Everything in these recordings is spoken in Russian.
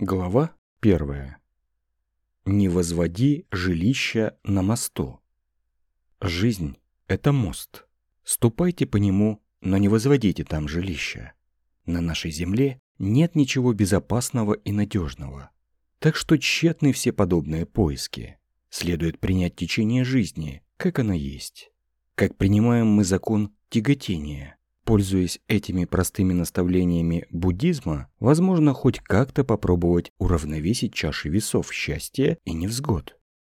Глава первая. Не возводи жилища на мосту. Жизнь – это мост. Ступайте по нему, но не возводите там жилища. На нашей земле нет ничего безопасного и надежного. Так что тщетны все подобные поиски. Следует принять течение жизни, как она есть. Как принимаем мы закон тяготения. Пользуясь этими простыми наставлениями буддизма, возможно хоть как-то попробовать уравновесить чаши весов счастья и невзгод.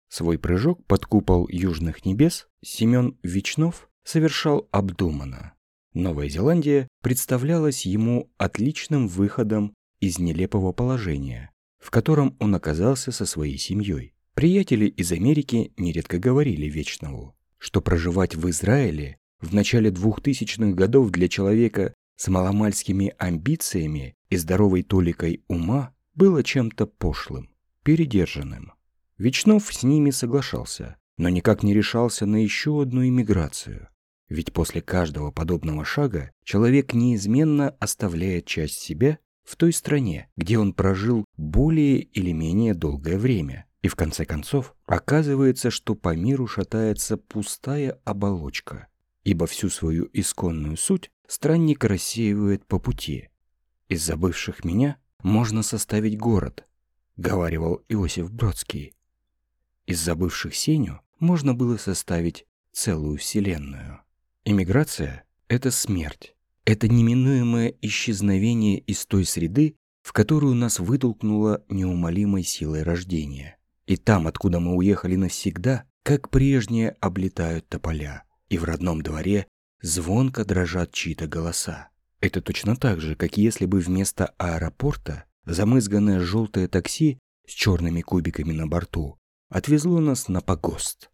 Свой прыжок под купол южных небес Семен Вечнов совершал обдуманно. Новая Зеландия представлялась ему отличным выходом из нелепого положения, в котором он оказался со своей семьей. Приятели из Америки нередко говорили Вечнову, что проживать в Израиле в начале 2000-х годов для человека с маломальскими амбициями и здоровой толикой ума было чем-то пошлым, передержанным. Вечнов с ними соглашался, но никак не решался на еще одну иммиграцию. Ведь после каждого подобного шага человек неизменно оставляет часть себя в той стране, где он прожил более или менее долгое время. И в конце концов оказывается, что по миру шатается пустая оболочка, ибо всю свою исконную суть странник рассеивает по пути. Из забывших меня можно составить город, говаривал Иосиф Бродский. Из забывших Сеню можно было составить целую вселенную. Иммиграция – это смерть. Это неминуемое исчезновение из той среды, в которую нас вытолкнуло неумолимой силой рождения. И там, откуда мы уехали навсегда, как прежние облетают тополя – и в родном дворе звонко дрожат чьи-то голоса. Это точно так же, как если бы вместо аэропорта замызганное желтое такси с черными кубиками на борту отвезло нас на погост,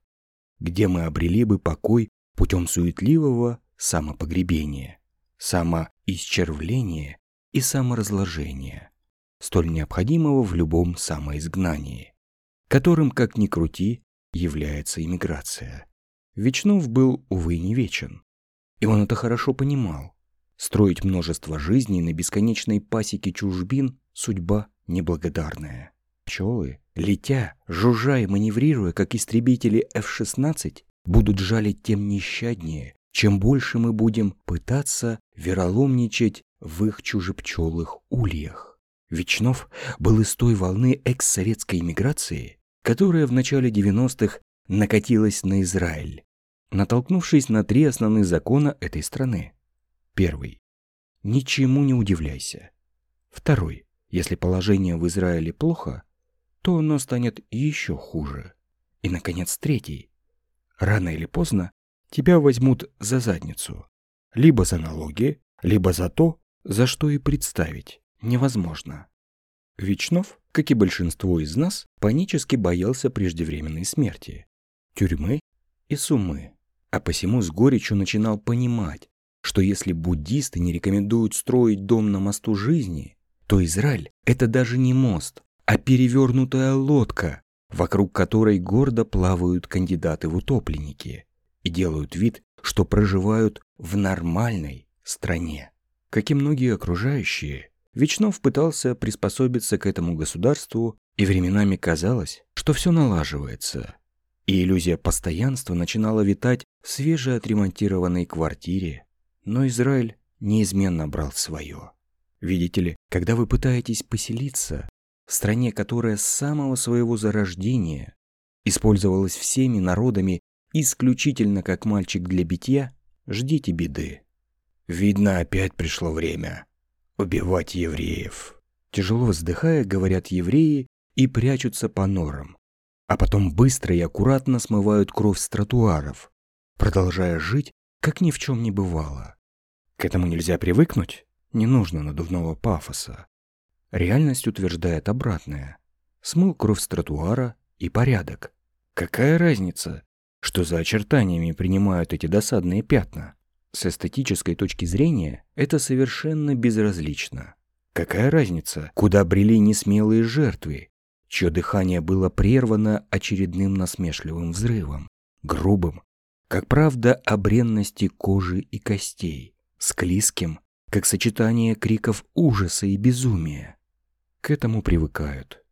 где мы обрели бы покой путем суетливого самопогребения, самоисчервления и саморазложения, столь необходимого в любом самоизгнании, которым, как ни крути, является иммиграция. Вечнов был, увы, не вечен. И он это хорошо понимал. Строить множество жизней на бесконечной пасеке чужбин – судьба неблагодарная. Пчелы, летя, жужжа и маневрируя, как истребители F-16, будут жалить тем нещаднее, чем больше мы будем пытаться вероломничать в их чужепчелых ульях. Вечнов был из той волны экс-советской иммиграции, которая в начале 90-х накатилась на Израиль, натолкнувшись на три основных закона этой страны. Первый. Ничему не удивляйся. Второй. Если положение в Израиле плохо, то оно станет еще хуже. И, наконец, третий. Рано или поздно тебя возьмут за задницу. Либо за налоги, либо за то, за что и представить невозможно. Вечнов, как и большинство из нас, панически боялся преждевременной смерти тюрьмы и суммы. А посему с горечью начинал понимать, что если буддисты не рекомендуют строить дом на мосту жизни, то Израиль – это даже не мост, а перевернутая лодка, вокруг которой гордо плавают кандидаты в утопленники и делают вид, что проживают в нормальной стране. Как и многие окружающие, Вечнов пытался приспособиться к этому государству, и временами казалось, что все налаживается, и иллюзия постоянства начинала витать в свежеотремонтированной квартире. Но Израиль неизменно брал свое. Видите ли, когда вы пытаетесь поселиться в стране, которая с самого своего зарождения использовалась всеми народами исключительно как мальчик для битья, ждите беды. Видно, опять пришло время убивать евреев. Тяжело вздыхая, говорят евреи и прячутся по норам а потом быстро и аккуратно смывают кровь с тротуаров, продолжая жить, как ни в чем не бывало. К этому нельзя привыкнуть, не нужно надувного пафоса. Реальность утверждает обратное. Смыл кровь с тротуара и порядок. Какая разница, что за очертаниями принимают эти досадные пятна? С эстетической точки зрения это совершенно безразлично. Какая разница, куда брели несмелые жертвы, чье дыхание было прервано очередным насмешливым взрывом, грубым, как правда о бренности кожи и костей, склизким, как сочетание криков ужаса и безумия. к этому привыкают.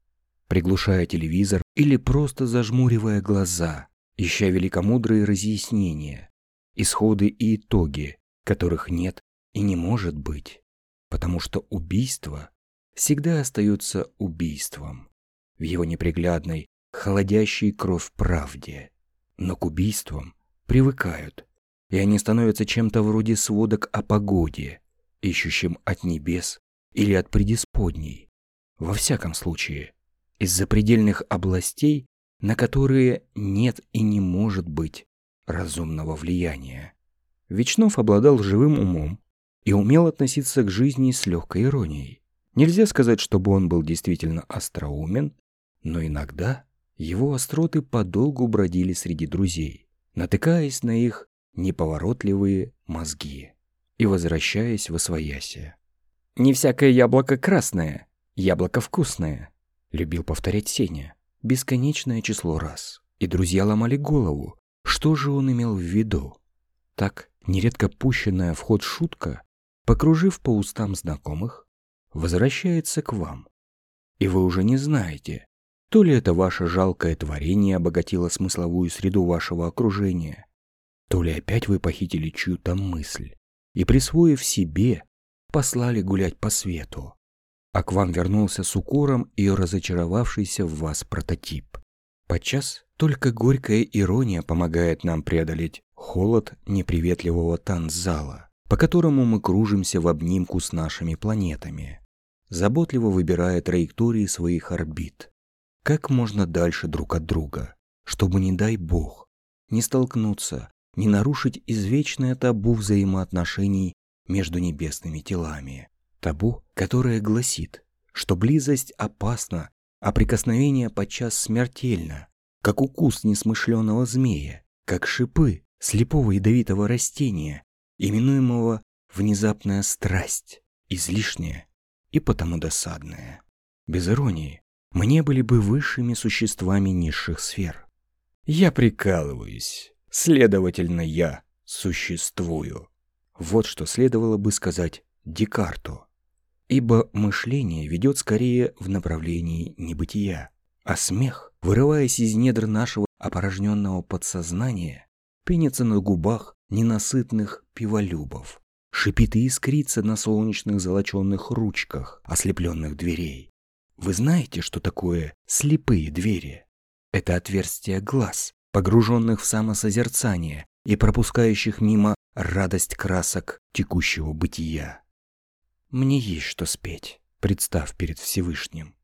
Приглушая телевизор или просто зажмуривая глаза, ища великомудрые разъяснения, исходы и итоги, которых нет и не может быть, потому что убийство всегда остается убийством в его неприглядной, холодящей кровь правде. Но к убийствам привыкают, и они становятся чем-то вроде сводок о погоде, ищущим от небес или от предисподней. Во всяком случае, из запредельных областей, на которые нет и не может быть разумного влияния. Вечнов обладал живым умом и умел относиться к жизни с легкой иронией. Нельзя сказать, чтобы он был действительно остроумен, но иногда его остроты подолгу бродили среди друзей, натыкаясь на их неповоротливые мозги и возвращаясь в освоясье. «Не всякое яблоко красное, яблоко вкусное», — любил повторять Сеня бесконечное число раз. И друзья ломали голову, что же он имел в виду. Так, нередко пущенная в ход шутка, покружив по устам знакомых, возвращается к вам. И вы уже не знаете, то ли это ваше жалкое творение обогатило смысловую среду вашего окружения, то ли опять вы похитили чью-то мысль и, присвоив себе, послали гулять по свету, а к вам вернулся с укором и разочаровавшийся в вас прототип. Подчас только горькая ирония помогает нам преодолеть холод неприветливого танцзала, по которому мы кружимся в обнимку с нашими планетами, заботливо выбирая траектории своих орбит. Как можно дальше друг от друга, чтобы, не дай бог, не столкнуться не нарушить извечное табу взаимоотношений между небесными телами. Табу, которое гласит, что близость опасна, а прикосновение подчас смертельно, как укус несмышленого змея, как шипы слепого ядовитого растения, именуемого внезапная страсть, излишняя и потому досадная. Без иронии, мы не были бы высшими существами низших сфер. Я прикалываюсь. Следовательно, я существую. Вот что следовало бы сказать Декарту. Ибо мышление ведет скорее в направлении небытия, а смех, вырываясь из недр нашего опорожненного подсознания, пенится на губах ненасытных пиволюбов, шипит и искрится на солнечных золоченных ручках ослепленных дверей. Вы знаете, что такое слепые двери? Это отверстие глаз, погруженных в самосозерцание и пропускающих мимо радость красок текущего бытия. Мне есть что спеть, представ перед Всевышним.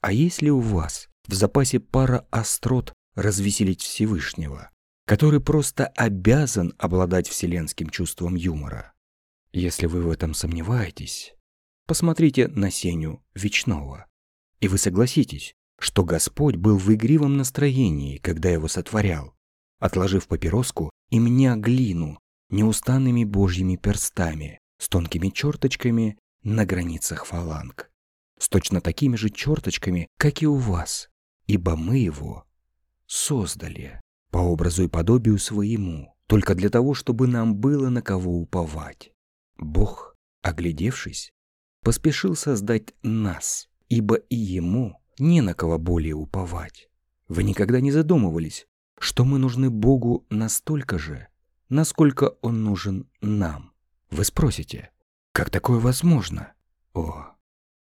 А есть ли у вас в запасе пара острот развеселить Всевышнего, который просто обязан обладать вселенским чувством юмора? Если вы в этом сомневаетесь, посмотрите на Сеню Вечного, и вы согласитесь, что Господь был в игривом настроении, когда его сотворял, отложив папироску и меня глину неустанными божьими перстами с тонкими черточками на границах фаланг, с точно такими же черточками, как и у вас, ибо мы его создали по образу и подобию своему, только для того, чтобы нам было на кого уповать. Бог, оглядевшись, поспешил создать нас, ибо и ему не на кого более уповать. Вы никогда не задумывались, что мы нужны Богу настолько же, насколько Он нужен нам? Вы спросите, как такое возможно? О,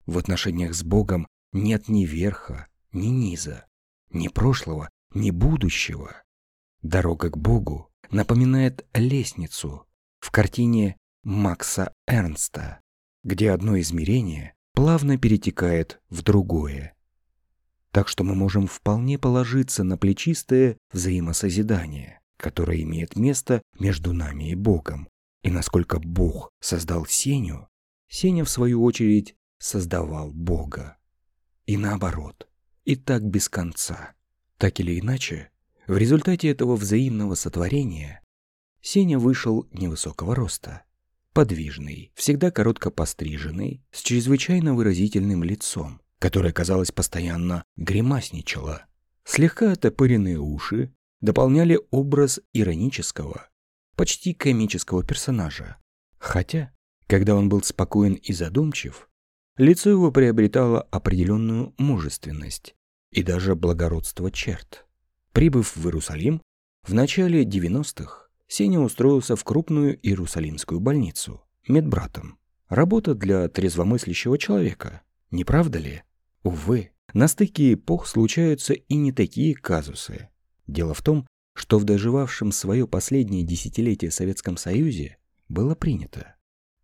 в отношениях с Богом нет ни верха, ни низа, ни прошлого, ни будущего. Дорога к Богу напоминает лестницу в картине Макса Эрнста, где одно измерение плавно перетекает в другое. Так что мы можем вполне положиться на плечистое взаимосозидание, которое имеет место между нами и Богом. И насколько Бог создал Сеню, Сеня, в свою очередь, создавал Бога. И наоборот. И так без конца. Так или иначе, в результате этого взаимного сотворения Сеня вышел невысокого роста, подвижный, всегда коротко постриженный, с чрезвычайно выразительным лицом, которая, казалось, постоянно гримасничала. Слегка отопыренные уши дополняли образ иронического, почти комического персонажа. Хотя, когда он был спокоен и задумчив, лицо его приобретало определенную мужественность и даже благородство черт. Прибыв в Иерусалим, в начале 90-х Сеня устроился в крупную Иерусалимскую больницу медбратом. Работа для трезвомыслящего человека, не правда ли? Увы, на стыке эпох случаются и не такие казусы. Дело в том, что в доживавшем свое последнее десятилетие Советском Союзе было принято,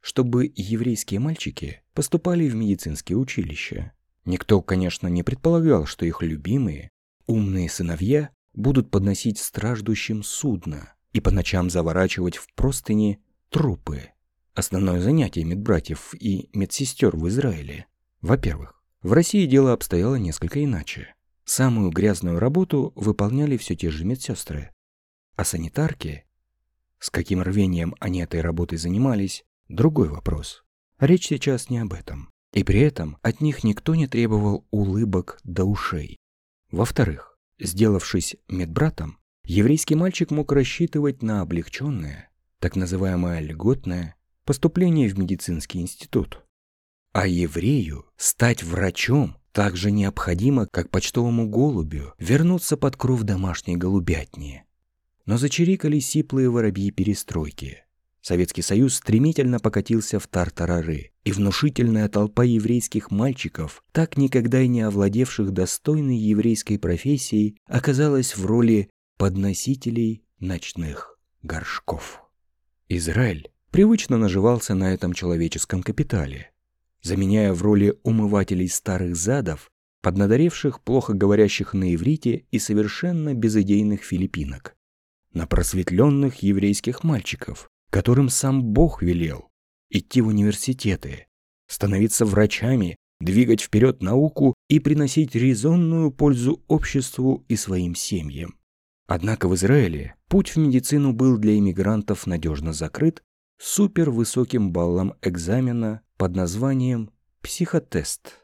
чтобы еврейские мальчики поступали в медицинские училища. Никто, конечно, не предполагал, что их любимые, умные сыновья будут подносить страждущим судно и по ночам заворачивать в простыни трупы. Основное занятие медбратьев и медсестер в Израиле. Во-первых, в России дело обстояло несколько иначе. Самую грязную работу выполняли все те же медсестры. А санитарки, с каким рвением они этой работой занимались, другой вопрос. Речь сейчас не об этом. И при этом от них никто не требовал улыбок до ушей. Во-вторых, сделавшись медбратом, еврейский мальчик мог рассчитывать на облегченное, так называемое льготное, поступление в медицинский институт. А еврею стать врачом так же необходимо, как почтовому голубю вернуться под кров домашней голубятни. Но зачирикали сиплые воробьи перестройки. Советский Союз стремительно покатился в тартарары, и внушительная толпа еврейских мальчиков, так никогда и не овладевших достойной еврейской профессией, оказалась в роли подносителей ночных горшков. Израиль привычно наживался на этом человеческом капитале, заменяя в роли умывателей старых задов поднадоревших, плохо говорящих на иврите и совершенно безыдейных филиппинок, на просветленных еврейских мальчиков, которым сам Бог велел идти в университеты, становиться врачами, двигать вперед науку и приносить резонную пользу обществу и своим семьям. Однако в Израиле путь в медицину был для иммигрантов надежно закрыт супервысоким баллом экзамена под названием «Психотест».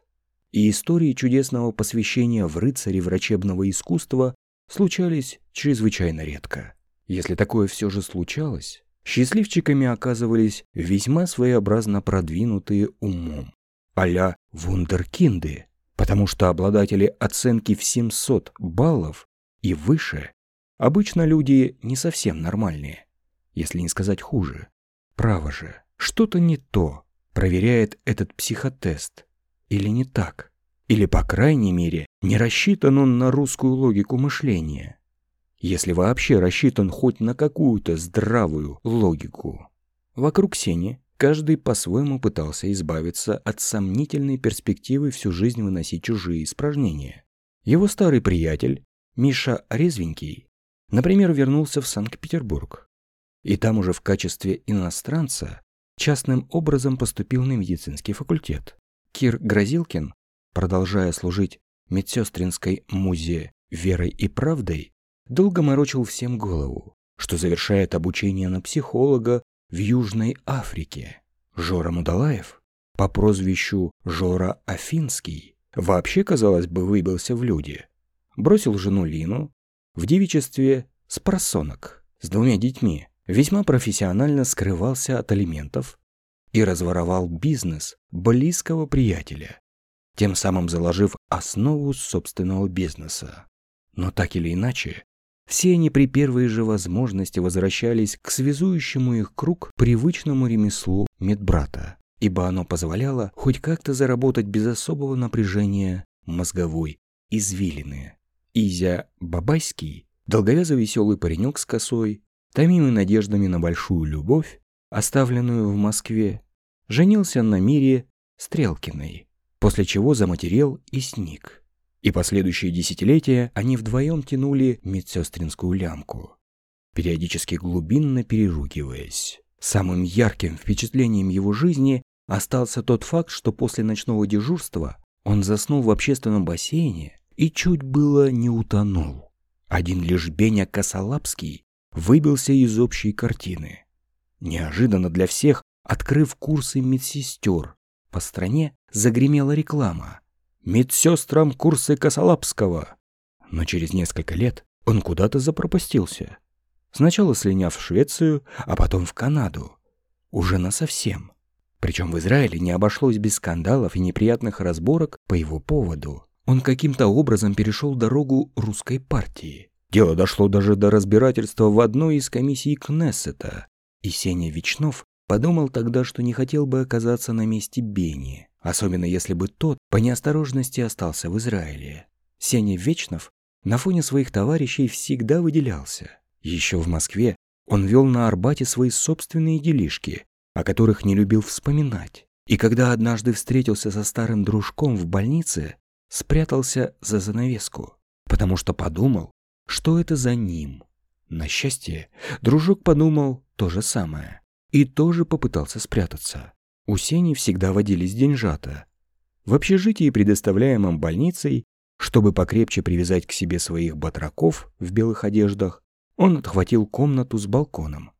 И истории чудесного посвящения в рыцаре врачебного искусства случались чрезвычайно редко. Если такое все же случалось, счастливчиками оказывались весьма своеобразно продвинутые умом, а-ля вундеркинды, потому что обладатели оценки в 700 баллов и выше обычно люди не совсем нормальные, если не сказать хуже. Право же, что-то не то проверяет этот психотест. Или не так? Или, по крайней мере, не рассчитан он на русскую логику мышления? Если вообще рассчитан хоть на какую-то здравую логику. Вокруг Сени каждый по-своему пытался избавиться от сомнительной перспективы всю жизнь выносить чужие испражнения. Его старый приятель, Миша Резвенький, например, вернулся в Санкт-Петербург и там уже в качестве иностранца частным образом поступил на медицинский факультет. Кир Грозилкин, продолжая служить медсестринской музе верой и правдой, долго морочил всем голову, что завершает обучение на психолога в Южной Африке. Жора Мудалаев по прозвищу Жора Афинский вообще, казалось бы, выбился в люди. Бросил жену Лину в девичестве с просонок с двумя детьми, весьма профессионально скрывался от алиментов и разворовал бизнес близкого приятеля, тем самым заложив основу собственного бизнеса. Но так или иначе, все они при первой же возможности возвращались к связующему их круг привычному ремеслу медбрата, ибо оно позволяло хоть как-то заработать без особого напряжения мозговой извилины. Изя Бабайский, долговязый веселый паренек с косой, томимый надеждами на большую любовь, оставленную в Москве, женился на Мире Стрелкиной, после чего заматерел и сник. И последующие десятилетия они вдвоем тянули медсестринскую лямку, периодически глубинно переругиваясь. Самым ярким впечатлением его жизни остался тот факт, что после ночного дежурства он заснул в общественном бассейне и чуть было не утонул. Один лишь Беня Косолапский выбился из общей картины. Неожиданно для всех, открыв курсы медсестер, по стране загремела реклама. «Медсестрам курсы Косолапского!» Но через несколько лет он куда-то запропастился. Сначала слиняв в Швецию, а потом в Канаду. Уже насовсем. Причем в Израиле не обошлось без скандалов и неприятных разборок по его поводу. Он каким-то образом перешел дорогу русской партии. Дело дошло даже до разбирательства в одной из комиссий Кнессета. И Сеня Вечнов подумал тогда, что не хотел бы оказаться на месте Бени, особенно если бы тот по неосторожности остался в Израиле. Сеня Вечнов на фоне своих товарищей всегда выделялся. Еще в Москве он вел на Арбате свои собственные делишки, о которых не любил вспоминать. И когда однажды встретился со старым дружком в больнице, спрятался за занавеску, потому что подумал, что это за ним. На счастье, дружок подумал то же самое и тоже попытался спрятаться. У Сени всегда водились деньжата. В общежитии, предоставляемом больницей, чтобы покрепче привязать к себе своих батраков в белых одеждах, он отхватил комнату с балконом,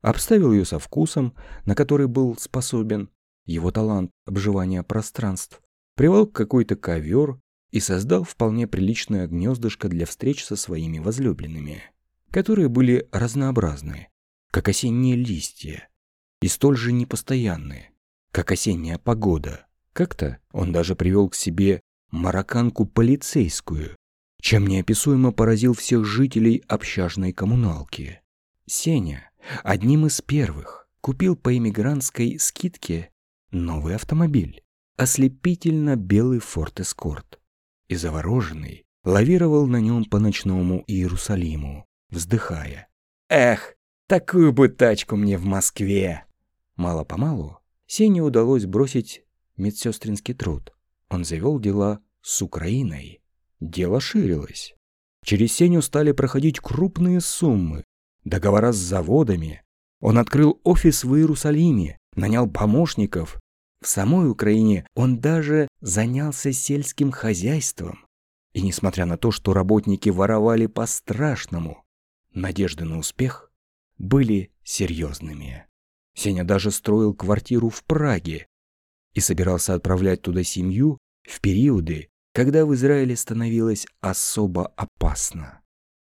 обставил ее со вкусом, на который был способен его талант обживания пространств, привел какой-то ковер и создал вполне приличное гнездышко для встреч со своими возлюбленными, которые были разнообразны, как осенние листья, и столь же непостоянные, как осенняя погода. Как-то он даже привел к себе марокканку полицейскую, чем неописуемо поразил всех жителей общажной коммуналки. Сеня одним из первых купил по иммигрантской скидке новый автомобиль, ослепительно белый Форд Эскорт, и завороженный лавировал на нем по ночному Иерусалиму, вздыхая. «Эх, такую бы тачку мне в Москве!» Мало-помалу Сене удалось бросить медсестринский труд. Он завел дела с Украиной Дело ширилось. Через Сеню стали проходить крупные суммы, договора с заводами. Он открыл офис в Иерусалиме, нанял помощников. В самой Украине он даже занялся сельским хозяйством. И несмотря на то, что работники воровали по-страшному, надежды на успех были серьезными. Сеня даже строил квартиру в Праге и собирался отправлять туда семью в периоды, когда в Израиле становилось особо опасно.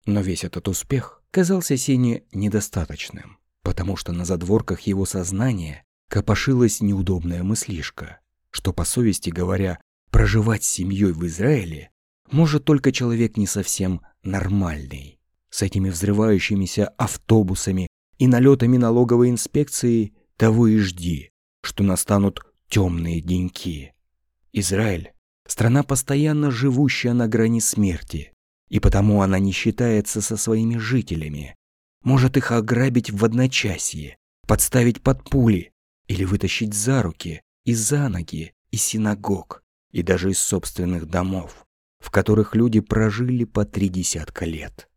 Но весь этот успех казался Сене недостаточным, потому что на задворках его сознания копошилась неудобная мыслишка, что, по совести говоря, проживать с семьей в Израиле может только человек не совсем нормальный. С этими взрывающимися автобусами и налетами налоговой инспекции того и жди, что настанут темные деньки. Израиль Страна, постоянно живущая на грани смерти, и потому она не считается со своими жителями. Может их ограбить в одночасье, подставить под пули или вытащить за руки и за ноги из синагог и даже из собственных домов, в которых люди прожили по три десятка лет.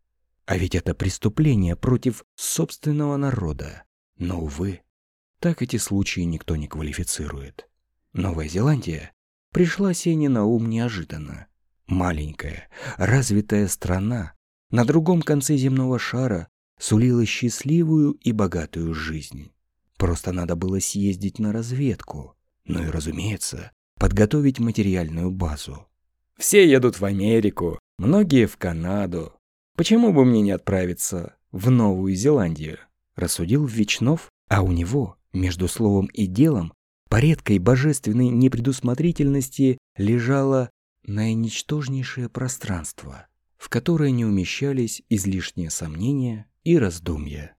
А ведь это преступление против собственного народа. Но, увы, так эти случаи никто не квалифицирует. Новая Зеландия пришла Сене на ум неожиданно. Маленькая, развитая страна на другом конце земного шара сулила счастливую и богатую жизнь. Просто надо было съездить на разведку, ну и, разумеется, подготовить материальную базу. Все едут в Америку, многие в Канаду. Почему бы мне не отправиться в Новую Зеландию? Рассудил Вечнов, а у него между словом и делом по редкой божественной непредусмотрительности лежало наиничтожнейшее пространство, в которое не умещались излишние сомнения и раздумья.